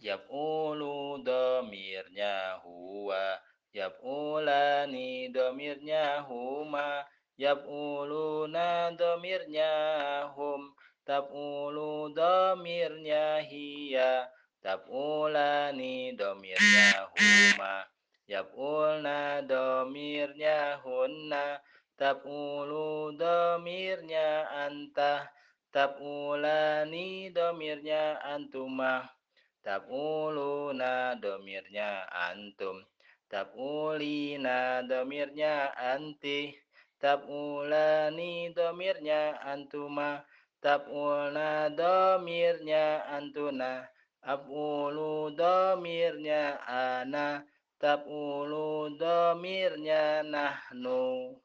Yaf'ulu domirnya huwa Yaf'ulani domirnya huma Yaf'uluna domirnya hum Taf'ulu domirnya hiya Taf'ulani domirnya huma Yaf'ulna domirnya hunna Taf'ulu domirnya anta Taf'ulani domirnya antuma Taf'uluna domirnya antum. Taf'ulina domirnya anti. Taf'ulani domirnya antuma. Taf'ulna domirnya antuna. Af'ulu domirnya ana. Taf'ulu domirnya nahnu.